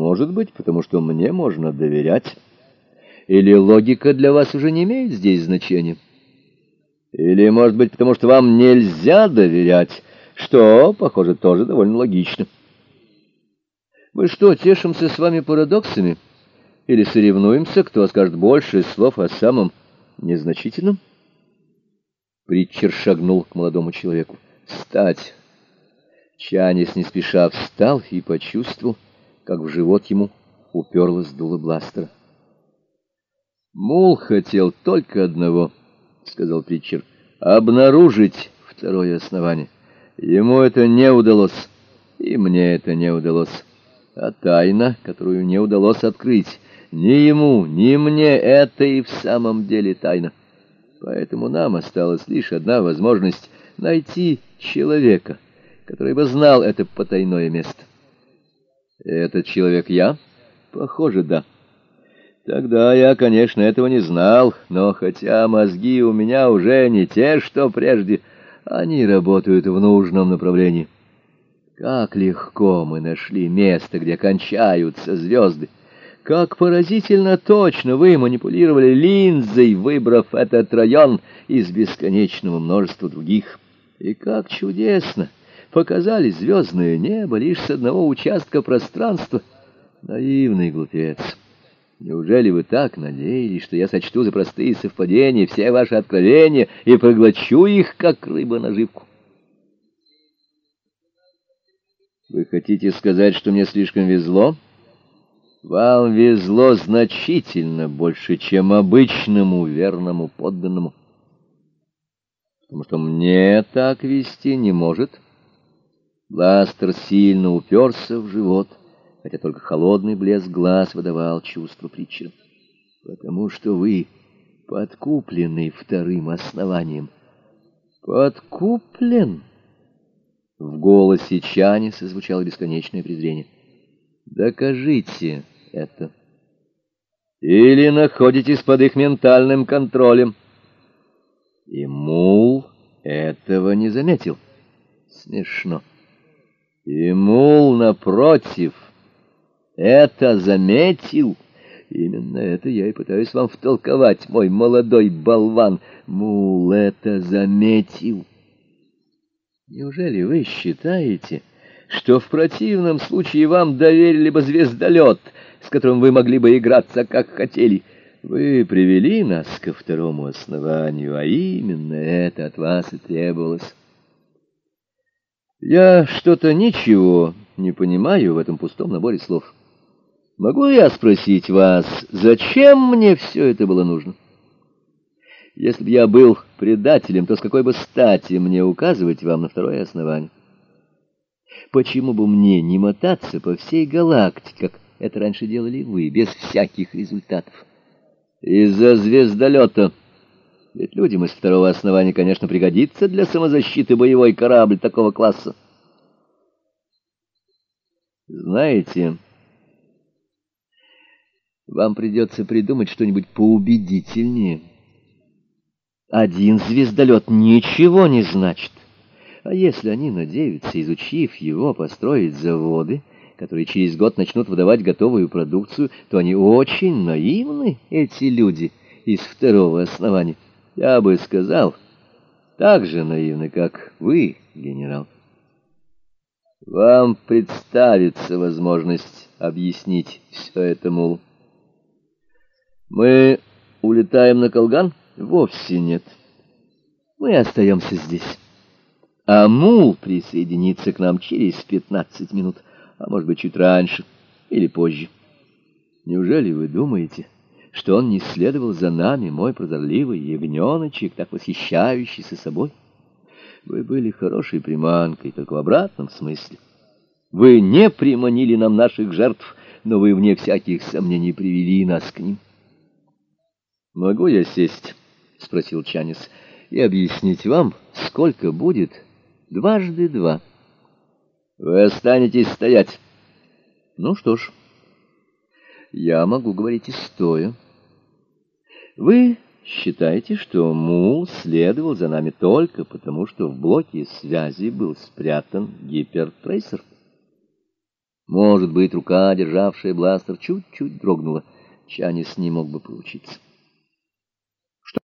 Может быть, потому что мне можно доверять. Или логика для вас уже не имеет здесь значения? Или, может быть, потому что вам нельзя доверять, что, похоже, тоже довольно логично. Мы что, тешимся с вами парадоксами? Или соревнуемся, кто скажет больше слов о самом незначительном? Притчер шагнул к молодому человеку. «Встать!» Чанис не спеша встал и почувствовал, как в живот ему уперлась дуло бластера. «Мул хотел только одного», — сказал Притчер, — «обнаружить второе основание. Ему это не удалось, и мне это не удалось. А тайна, которую не удалось открыть, ни ему, ни мне, это и в самом деле тайна. Поэтому нам осталась лишь одна возможность — найти человека» который бы знал это потайное место. Этот человек я? Похоже, да. Тогда я, конечно, этого не знал, но хотя мозги у меня уже не те, что прежде, они работают в нужном направлении. Как легко мы нашли место, где кончаются звезды. Как поразительно точно вы манипулировали линзой, выбрав этот район из бесконечного множества других. И как чудесно! Показали звездное небо лишь с одного участка пространства. Наивный глупец. Неужели вы так надеялись, что я сочту за простые совпадения все ваши откровения и проглочу их, как рыба наживку? Вы хотите сказать, что мне слишком везло? Вам везло значительно больше, чем обычному верному подданному. Потому что мне так вести не может — Бластер сильно уперся в живот, хотя только холодный блеск глаз выдавал чувство притчера. Потому что вы подкуплены вторым основанием. Подкуплен? В голосе Чаниса звучало бесконечное презрение. Докажите это. Или находитесь под их ментальным контролем. И Мул этого не заметил. Смешно. И, мол, напротив, это заметил. Именно это я и пытаюсь вам втолковать, мой молодой болван. Мул это заметил. Неужели вы считаете, что в противном случае вам доверили бы звездолет, с которым вы могли бы играться, как хотели? Вы привели нас ко второму основанию, а именно это от вас и требовалось. Я что-то ничего не понимаю в этом пустом наборе слов. Могу я спросить вас, зачем мне все это было нужно? Если бы я был предателем, то с какой бы стати мне указывать вам на второе основание? Почему бы мне не мотаться по всей галактике, как это раньше делали вы, без всяких результатов? Из-за звездолета... Ведь людям из второго основания, конечно, пригодится для самозащиты боевой корабль такого класса. Знаете, вам придется придумать что-нибудь поубедительнее. Один звездолет ничего не значит. А если они надеются, изучив его, построить заводы, которые через год начнут выдавать готовую продукцию, то они очень наивны, эти люди, из второго основания. Я бы сказал, так же наивны, как вы, генерал. Вам представится возможность объяснить все это, Мул. Мы улетаем на Колган? Вовсе нет. Мы остаемся здесь. А Мул присоединится к нам через пятнадцать минут, а может быть чуть раньше или позже. Неужели вы думаете что он не следовал за нами, мой прозорливый ягненочек, так восхищающийся собой. Вы были хорошей приманкой, только в обратном смысле. Вы не приманили нам наших жертв, но вы, вне всяких сомнений, привели нас к ним. «Могу я сесть?» — спросил Чанис. «И объяснить вам, сколько будет дважды два?» «Вы останетесь стоять». «Ну что ж» я могу говорить и стоя. Вы считаете, что Мул следовал за нами только потому, что в блоке связи был спрятан гипертрейсер? Может быть, рука, державшая бластер, чуть-чуть дрогнула. Чанис не мог бы получиться.